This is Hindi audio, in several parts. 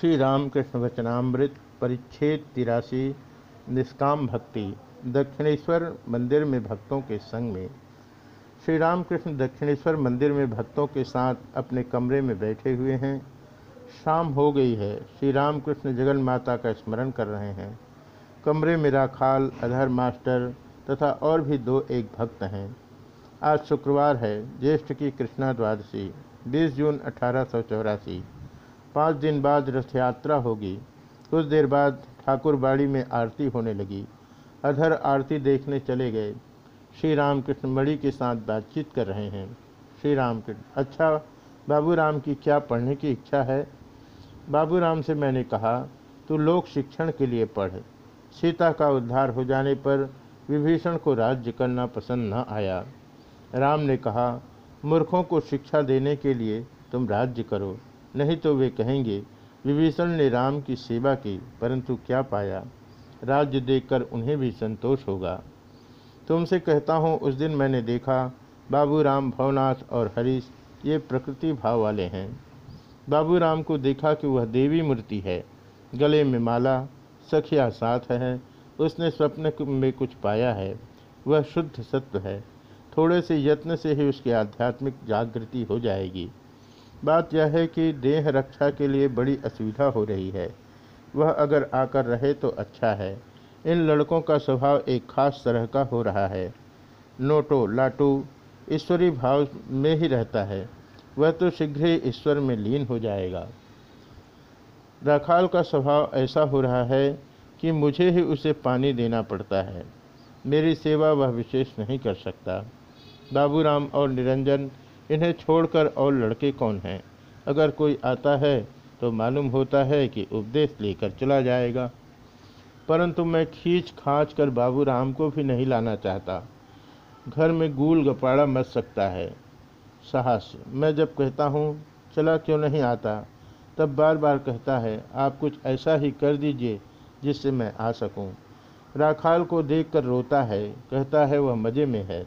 श्री रामकृष्ण वचनामृत, परिच्छेद तिरासी, निष्काम भक्ति, दक्षिणेश्वर मंदिर में भक्तों के संग में। श्री रामकृष्ण दक्षिणेश्वर मंदिर में भक्तों के साथ अपने कमरे में बैठे हुए हैं। शाम हो गई है श्री रामकृष्ण जगन माता का स्मरण कर रहे हैं। कमरे में राखाल, अधर मास्टर तथा और भी दो एक भक्त हैं। आज शुक्रवार है, ज्येष्ठ की कृष्णा द्वादशी 20 जून अठारह सौ चौरासी। पाँच दिन बाद रथ यात्रा होगी। कुछ देर बाद ठाकुरबाड़ी में आरती होने लगी। अधर आरती देखने चले गए। श्री रामकृष्ण मणि के साथ बातचीत कर रहे हैं। श्री रामकृष्ण अच्छा बाबू राम की क्या पढ़ने की इच्छा है? बाबू राम से मैंने कहा, तू लोक शिक्षण के लिए पढ़। सीता का उद्धार हो जाने पर विभीषण को राज्य करना पसंद न आया। राम ने कहा, मूर्खों को शिक्षा देने के लिए तुम राज्य करो। नहीं तो वे कहेंगे, विभीषण ने राम की सेवा की, परंतु क्या पाया? राज्य देखकर उन्हें भी संतोष होगा। तुमसे कहता हूँ, उस दिन मैंने देखा बाबू राम भवनाथ और हरीश, ये प्रकृति भाव वाले हैं। बाबू राम को देखा कि वह देवी मूर्ति है। गले में माला, सखिया साथ है, उसने स्वप्न में कुछ पाया है। वह शुद्ध सत्व है। थोड़े से यत्न से ही उसकी आध्यात्मिक जागृति हो जाएगी। बात यह है कि देह रक्षा के लिए बड़ी असुविधा हो रही है। वह अगर आकर रहे तो अच्छा है। इन लड़कों का स्वभाव एक खास तरह का हो रहा है। नोटो, लाटू, ईश्वरी भाव में ही रहता है। वह तो शीघ्र ही ईश्वर में लीन हो जाएगा। राखाल का स्वभाव ऐसा हो रहा है कि मुझे ही उसे पानी देना पड़ता है। मेरी सेवा वह विशेष नहीं कर सकता। बाबूराम और निरंजन इन्हें छोड़कर और लड़के कौन हैं? अगर कोई आता है तो मालूम होता है कि उपदेश लेकर चला जाएगा। परंतु मैं खींच खाँच कर बाबू राम को भी नहीं लाना चाहता। घर में गूल गपाड़ा मच सकता है। साहस, मैं जब कहता हूँ, चला क्यों नहीं आता? तब बार बार कहता है, आप कुछ ऐसा ही कर दीजिए जिससे मैं आ सकूँ। राखाल को देखकर रोता है, कहता है, वह मज़े में है।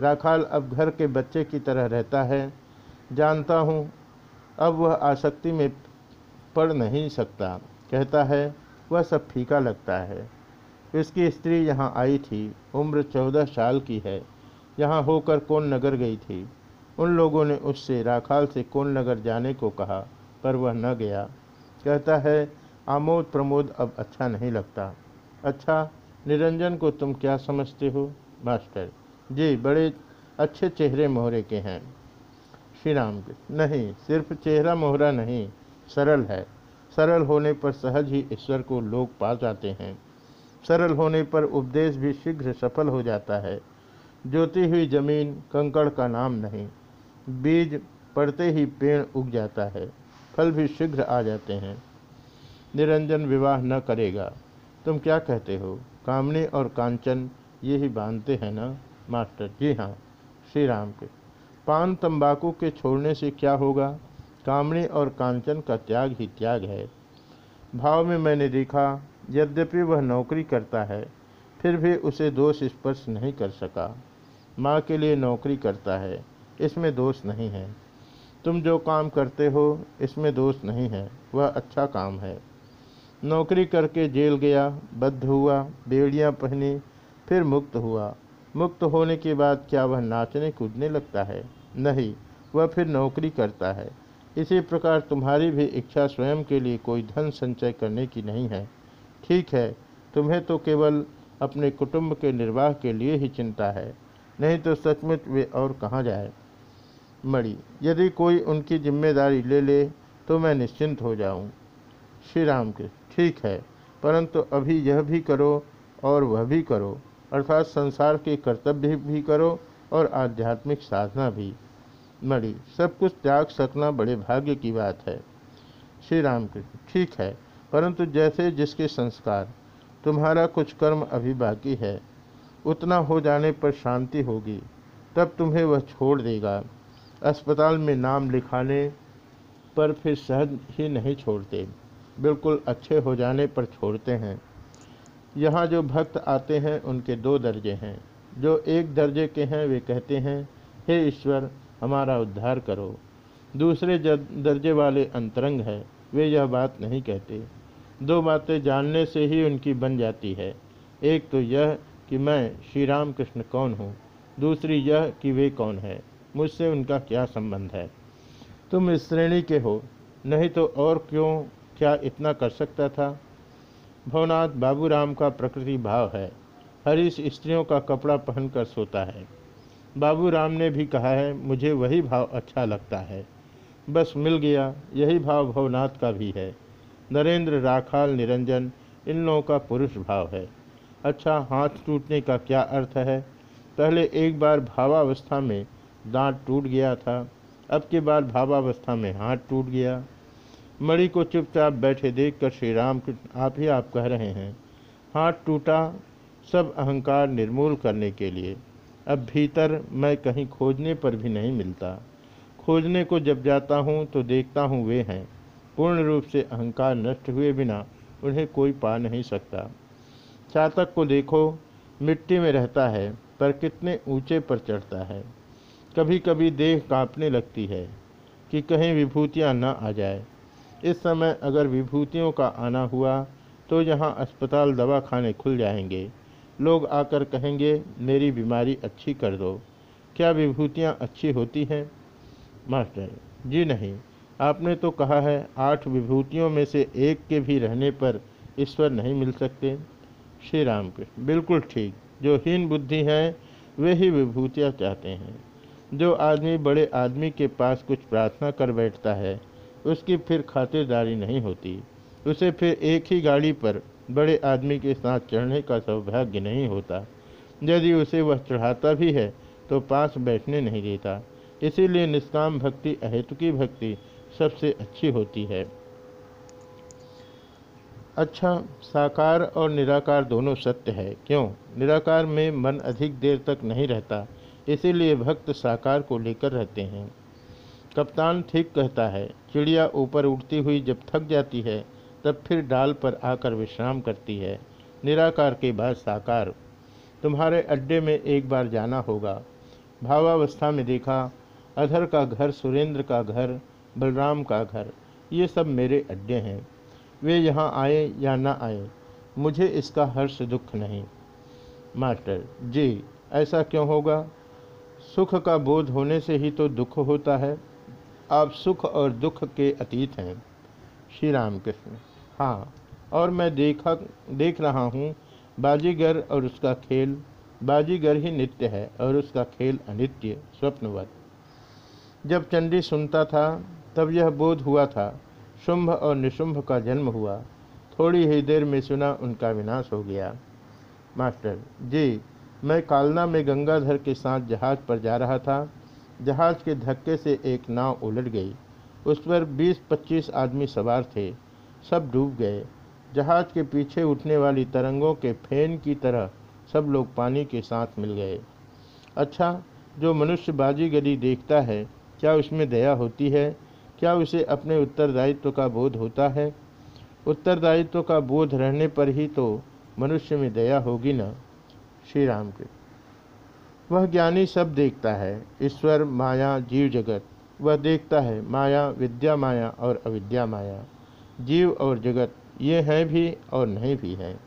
राखाल अब घर के बच्चे की तरह रहता है। जानता हूँ, अब वह आसक्ति में पड़ नहीं सकता। कहता है, वह सब फीका लगता है। इसकी स्त्री यहाँ आई थी, उम्र चौदह साल की है। यहाँ होकर कौन नगर गई थी? उन लोगों ने उससे राखाल से कौन नगर जाने को कहा, पर वह न गया। कहता है, आमोद प्रमोद अब अच्छा नहीं लगता। अच्छा निरंजन को तुम क्या समझते हो? मास्टर जी, बड़े अच्छे चेहरे मोहरे के हैं। श्री राम नहीं, सिर्फ़ चेहरा मोहरा नहीं, सरल है। सरल होने पर सहज ही ईश्वर को लोग पा जाते हैं। सरल होने पर उपदेश भी शीघ्र सफल हो जाता है। जोती हुई ज़मीन, कंकड़ का नाम नहीं। बीज पड़ते ही पेड़ उग जाता है। फल भी शीघ्र आ जाते हैं। निरंजन विवाह न करेगा। तुम क्या कहते हो? कामनी और कांचन ये बांधते हैं ना? मास्टर, जी हाँ श्री राम के। पान तंबाकू के छोड़ने से क्या होगा? कामणी और कांचन का त्याग ही त्याग है। भाव में मैंने देखा, यद्यपि वह नौकरी करता है, फिर भी उसे दोष स्पर्श नहीं कर सका। माँ के लिए नौकरी करता है, इसमें दोष नहीं है। तुम जो काम करते हो, इसमें दोष नहीं है, वह अच्छा काम है। नौकरी करके जेल गया, बद्ध हुआ, बेड़ियाँ पहनी, फिर मुक्त हुआ। मुक्त होने के बाद क्या वह नाचने कूदने लगता है? नहीं, वह फिर नौकरी करता है। इसी प्रकार तुम्हारी भी इच्छा स्वयं के लिए कोई धन संचय करने की नहीं है। ठीक है, तुम्हें तो केवल अपने कुटुंब के निर्वाह के लिए ही चिंता है। नहीं तो सचमुच वे और कहाँ जाए? मणि, यदि कोई उनकी ज़िम्मेदारी ले ले तो मैं निश्चिंत हो जाऊँ। श्री राम के ठीक है, परंतु अभी यह भी करो और वह भी करो। अर्थात संसार के कर्तव्य भी करो और आध्यात्मिक साधना भी। मणि, सब कुछ त्याग सकना बड़े भाग्य की बात है। श्री राम कृष्ण ठीक है, परंतु जैसे जिसके संस्कार, तुम्हारा कुछ कर्म अभी बाकी है। उतना हो जाने पर शांति होगी, तब तुम्हें वह छोड़ देगा। अस्पताल में नाम लिखाने पर फिर सहज ही नहीं छोड़ते, बिल्कुल अच्छे हो जाने पर छोड़ते हैं। यहाँ जो भक्त आते हैं, उनके दो दर्जे हैं। जो एक दर्जे के हैं, वे कहते हैं, हे ईश्वर, हमारा उद्धार करो। दूसरे दर्जे वाले अंतरंग है, वे यह बात नहीं कहते। दो बातें जानने से ही उनकी बन जाती है। एक तो यह कि मैं श्री राम कृष्ण कौन हूँ, दूसरी यह कि वे कौन है, मुझसे उनका क्या संबंध है? तुम इस श्रेणी के हो, नहीं तो और क्यों, क्या इतना कर सकता था? भवनाथ बाबूराम का प्रकृति भाव है। हरीश स्त्रियों का कपड़ा पहनकर सोता है। बाबूराम ने भी कहा है, मुझे वही भाव अच्छा लगता है। बस मिल गया, यही भाव भवनाथ का भी है। नरेंद्र, राखाल, निरंजन, इन लोगों का पुरुष भाव है। अच्छा हाथ टूटने का क्या अर्थ है? पहले एक बार भावावस्था में दांत टूट गया था, अब के बाद भावावस्था में हाथ टूट गया। मणि को चुपचाप बैठे देखकर श्री राम आप ही आप कह रहे हैं। हाथ टूटा, सब अहंकार निर्मूल करने के लिए। अब भीतर मैं कहीं खोजने पर भी नहीं मिलता। खोजने को जब जाता हूँ तो देखता हूँ वे हैं। पूर्ण रूप से अहंकार नष्ट हुए बिना उन्हें कोई पा नहीं सकता। चातक को देखो, मिट्टी में रहता है, पर कितने ऊँचे पर चढ़ता है। कभी कभी देह कांपने लगती है कि कहीं विभूतियाँ न आ जाए। इस समय अगर विभूतियों का आना हुआ तो यहाँ अस्पताल दवा खाने खुल जाएँगे। लोग आकर कहेंगे, मेरी बीमारी अच्छी कर दो। क्या विभूतियाँ अच्छी होती हैं? मास्टर, जी नहीं। आपने तो कहा है, आठ विभूतियों में से एक के भी रहने पर ईश्वर नहीं मिल सकते। श्री राम कृष्ण बिल्कुल ठीक। जो हीन बुद्धि हैं, वे ही विभूतियाँ चाहते हैं। जो आदमी बड़े आदमी के पास कुछ प्रार्थना कर बैठता है उसकी फिर खातिरदारी नहीं होती। उसे फिर एक ही गाड़ी पर बड़े आदमी के साथ चढ़ने का सौभाग्य नहीं होता। यदि उसे वह चढ़ाता भी है तो पास बैठने नहीं देता। इसीलिए निष्काम भक्ति, अहेतुकी भक्ति सबसे अच्छी होती है। अच्छा साकार और निराकार दोनों सत्य है। क्यों? निराकार में मन अधिक देर तक नहीं रहता, इसीलिए भक्त साकार को लेकर रहते हैं। कप्तान ठीक कहता है, चिड़िया ऊपर उड़ती हुई जब थक जाती है, तब फिर डाल पर आकर विश्राम करती है। निराकार के बाद साकार। तुम्हारे अड्डे में एक बार जाना होगा। भावावस्था में देखा, अधर का घर सुरेंद्र का घर, बलराम का घर, ये सब मेरे अड्डे हैं। वे यहाँ आए या ना आए, मुझे इसका हर्ष दुख नहीं। मास्टर, जी, ऐसा क्यों होगा? सुख का बोध होने से ही तो दुख होता है। आप सुख और दुख के अतीत हैं। श्री राम कृष्ण हाँ और मैं देखा, देख रहा हूँ, बाजीगर और उसका खेल, बाजीगर ही नित्य है और उसका खेल अनित्य, स्वप्नवत। जब चंडी सुनता था, तब यह बोध हुआ था, शुंभ और निशुंभ का जन्म हुआ। थोड़ी ही देर में सुना उनका विनाश हो गया। मास्टर जी, मैं कालना में गंगाधर के साथ जहाज़ पर जा रहा था जहाज़ के धक्के से एक नाव उलट गई। उस पर 20-25 आदमी सवार थे। सब डूब गए। जहाज़ के पीछे उठने वाली तरंगों के फ़ैन की तरह सब लोग पानी के साथ मिल गए। अच्छा जो मनुष्य बाजीगरी देखता है, क्या उसमें दया होती है? क्या उसे अपने उत्तरदायित्व का बोध होता है? उत्तरदायित्व का बोध रहने पर ही तो मनुष्य में दया होगी ना? श्री राम के वह ज्ञानी सब देखता है। ईश्वर, माया, जीव जगत, वह देखता है, माया, विद्या माया और अविद्या माया। जीव और जगत, ये हैं भी और नहीं भी हैं।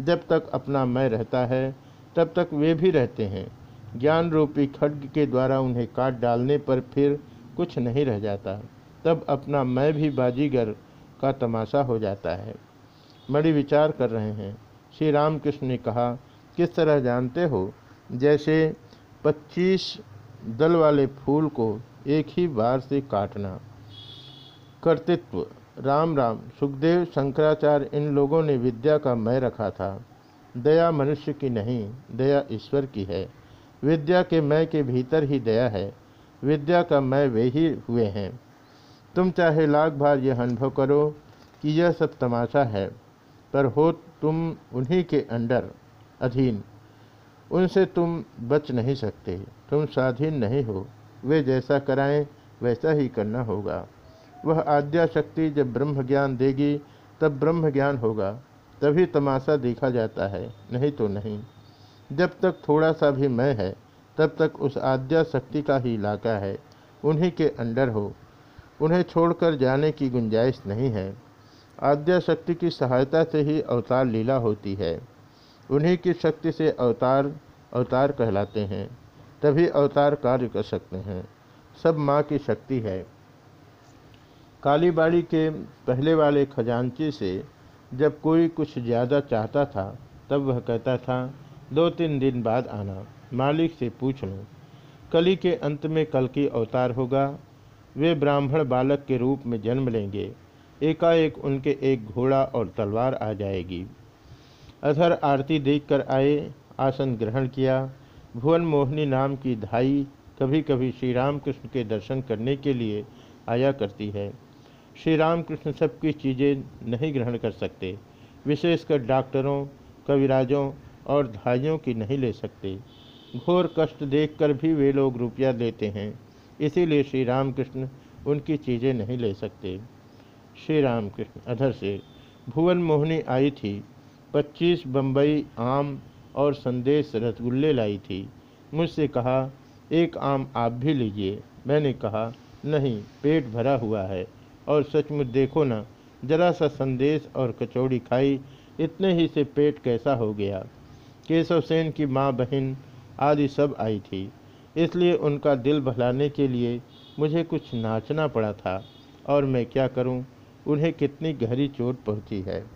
जब तक अपना मैं रहता है, तब तक वे भी रहते हैं। ज्ञान रूपी खड्ग के द्वारा उन्हें काट डालने पर फिर कुछ नहीं रह जाता। तब अपना मैं भी बाजीगर का तमाशा हो जाता है। बड़ी विचार कर रहे हैं। श्री रामकृष्ण ने कहा, किस तरह जानते हो? जैसे 25 दल वाले फूल को एक ही बार से काटना। कर्तृत्व। राम राम। सुखदेव, शंकराचार्य, इन लोगों ने विद्या का मय रखा था। दया मनुष्य की नहीं, दया ईश्वर की है। विद्या के मय के भीतर ही दया है। विद्या का मय वे ही हुए हैं। तुम चाहे लाख बार यह अनुभव करो कि यह सब तमाशा है, पर हो तुम उन्हीं के अंडर अधीन। उनसे तुम बच नहीं सकते, तुम स्वाधीन नहीं हो। वे जैसा कराएँ, वैसा ही करना होगा। वह आद्या शक्ति जब ब्रह्म ज्ञान देगी, तब ब्रह्म ज्ञान होगा। तभी तमाशा देखा जाता है, नहीं तो नहीं। जब तक थोड़ा सा भी मैं है, तब तक उस आद्या शक्ति का ही इलाका है। उन्हीं के अंडर हो। उन्हें छोड़कर जाने की गुंजाइश नहीं है। आद्या शक्ति की सहायता से ही अवतार लीला होती है। उन्हीं की शक्ति से अवतार अवतार कहलाते हैं, तभी अवतार कार्य कर सकते हैं। सब माँ की शक्ति है। कालीबाड़ी के पहले वाले खजांची से जब कोई कुछ ज़्यादा चाहता था, तब वह कहता था दो तीन दिन बाद आना, मालिक से पूछ लो। कली के अंत में कल की अवतार होगा। वे ब्राह्मण बालक के रूप में जन्म लेंगे। एकाएक उनके एक घोड़ा और तलवार आ जाएगी। अधर आरती देखकर आए आसन ग्रहण किया। भुवन मोहिनी नाम की धाई कभी कभी श्री रामकृष्ण के दर्शन करने के लिए आया करती है। श्री रामकृष्ण सबकी चीज़ें नहीं ग्रहण कर सकते। विशेषकर डॉक्टरों, कविराजों और धाइयों की नहीं ले सकते। घोर कष्ट देखकर भी वे लोग रुपया देते हैं। इसीलिए श्री रामकृष्ण उनकी चीज़ें नहीं ले सकते। श्री रामकृष्ण अधर से भुवन मोहिनी आई थी, पच्चीस बम्बई आम और संदेश रसगुल्ले लाई थी। मुझसे कहा, एक आम आप भी लीजिए। मैंने कहा, नहीं, पेट भरा हुआ है। और सचमुच देखो ना, जरा सा संदेश और कचौड़ी खाई, इतने ही से पेट कैसा हो गया। केशव सेन की माँ बहन आदि सब आई थी। इसलिए उनका दिल बहलाने के लिए मुझे कुछ नाचना पड़ा था। और मैं क्या करूँ? उन्हें कितनी गहरी चोट पहुँची है।